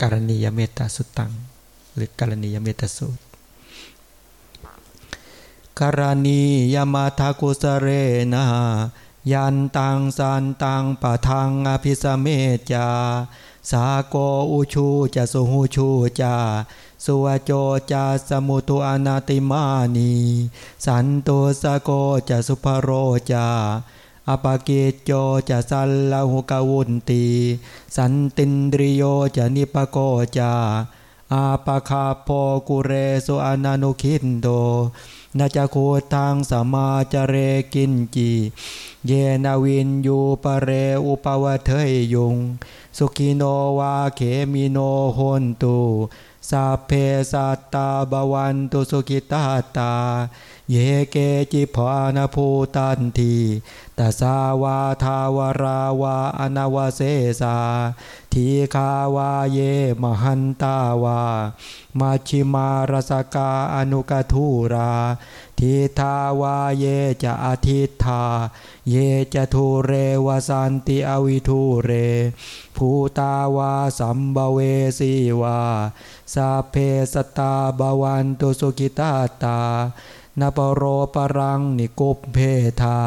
การณียเมตตาสุตัง หรือการณียเมตตาสูตรการณียมาทากุสเรนายันตังสันตังปะทังอภิสเมจาสาโกอุชูจะสุหูชูจาสุวโจจะสมุตุอนาติมานี สันตุสโกจะสุภโรจา อปาเกจโจจะสัลลาหุกาวุนตีสันตินดริโยจะนิปโกจาอาปะคาโปกุเรสุอนานุคินโดนาจะโคทังสมาจเรกินจี เยนาวินยูปเรอุปวะเทยยุง สุขิโนวาเขมิโนโหนตุสัพเพสัตตาบวันตุสุขิตาตา เยเกจิพานภูตันทีตสาวาทาวราวาอนาวเสสา ทีคาวาเยมหันตาวา มาชิมารสกาอนุกทูราทิทาวาเยจะอาทิธาเยจะทูเรวสันติอวิทูเร ภูตาวาสัมบเวสีวา สาเพสตาบวันตุสุกิตาตา นปโรปรังนิกุปเพธา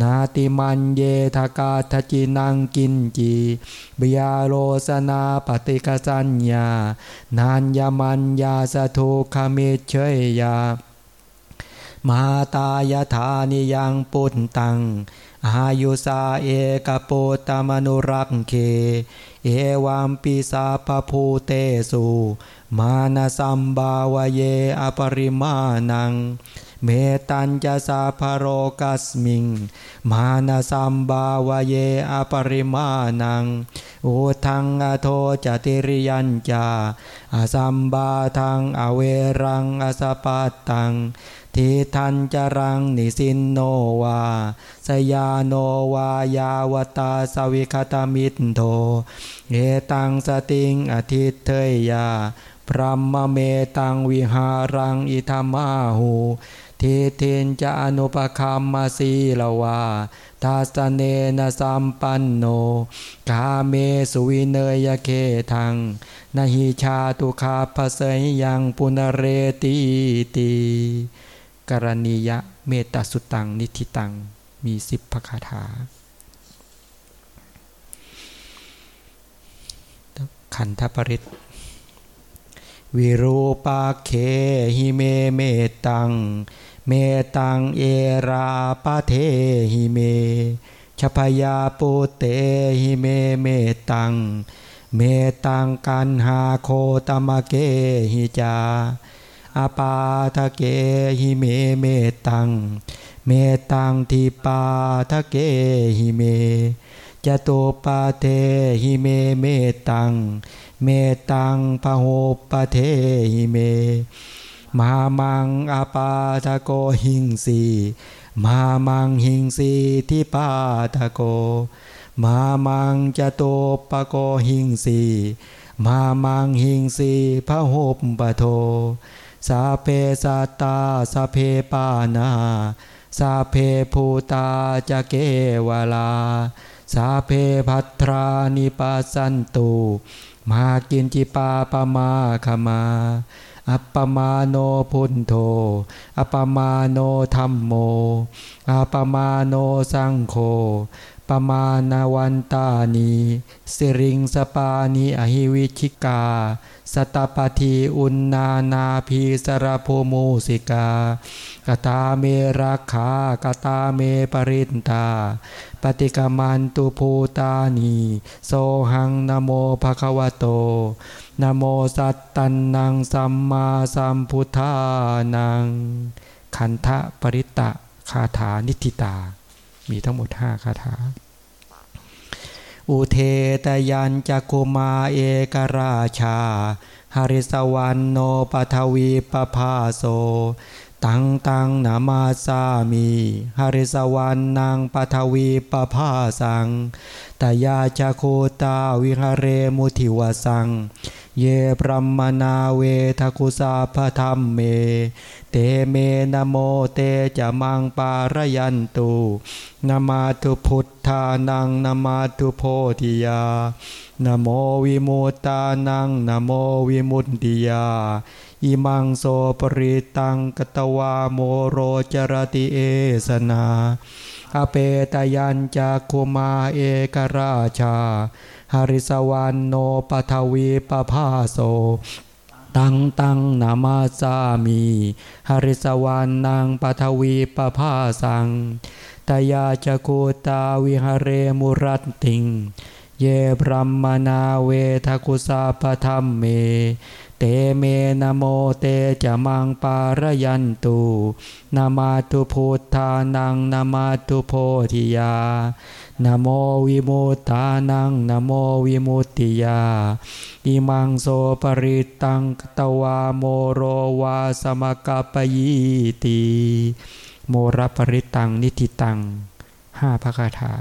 นาติมันเยทากาทจินังกินจีบยาโลสนาปฏิกสัญญานานยามัญญาสทุคเมเชยยามาตายธานิยังปุตตัง อายุสาเอกโปตมนุรักเค เอวัมปิสัพพะภูเตสุมานะสัมภาวะเย อะปะริมาณัง เมตตัญจะสัพพะโลกัสมิง มานะสัมภาวะเย อะปะริมาณังอุทธัง อะโธ จะ ติริยัญจะ อะสัมพาธัง อะเวรัง อะสะปัตตัง ติฏฐัญจะรังนิสินโนวา สยาโนวายาวตาสวิคตามิตโทเอตังสติงอทิเทยยา พรหมเมตังวิหารังอิธามาหูทิเทนจะอนุปคัมมาสีลวาทาสเนนะสัมปันโน กาเมสุวิเนยเคทังนหิชาตุคาภเสยยังปุนเรตีตี กะระณียะเมตตะสุตตังนิฏฐิตัง มีสิบพระคาถา ขันธปริตร วิรูปักเขหิเมเมตตัง เมตตังเอราปะเถหิเม ฉัพยาปุตเตหิเมเมตตัง เมตตังกัณหาโคตะมะเกหิจะ อะปาทะเกหิเมเมตตัง เมตตังทิปาทะเกหิเม จะตุปปะเทหิเมเมตตัง เมตตังพะหุปปะเทหิเม มามังอะปาทะโกหิงสิ มามังหิงสิ ทิปาทะโก มามังจโตปโกหิงสีมามังหิงสีพระหบปโท สาเพสัตาสาเพปานาสาเพภูตาจะเกวลา สาเพพัทรานิปัสสันตุมากินจิปาปมาขมา อัปปมาโนพุนโธอัปปมาโนธรรมโม อัปปมาโนสังโฆ ปมาณวันตานีสิริงสปานีอหิวิชิกา สตปทีอุณนานาพีสรโพมูสิกากตาเมรักขากตาเมปรินตา ปฏิกมันตุภูตานีโซหังนโมภควโตนโมสัตตันนังสัมมาสัมพุทธานัง ขันธปริตะคาถานิติตา มีทั้งหมดห้าคาถา อุเทตยันจักุมาเอกราชา หริสวรรณโนปทวีปภาโสตังตังนามาสามีหริสวรรณนางปทวีปภาสังตยาจโคตาวิหเรมุทิวสัง เยปรมนาเวทกุสาพธรรมเม เตเมนะโมเตจะมังปารยันตุนามาตุพุทธานังนามาตุโพธิยา นโมวิมุตตานังนโมวิมุตติยา อิมังโสปริตังกตวาโมโรจรติเอสนาอเปตยัญจากคุมาเอกราชา หริสวรรณโนปทวีปภาโสตังตังนามาสามีหริสวรรณังปทวีปภาสังตยาจกูตาวิหเรมุรัตติง เยบรัมมนาเวทกุสาปธรรมเม เตเมนะโมเตจะมังปารยันตุนามาตุพุทธานังนามาตุโพธิยานโมวิมุตตานังนโมวิมุตติยาอิมังโสปริตังตวาโมโรวาสมกปยีตีโมรปริตังนิติตังห้าพระคาถา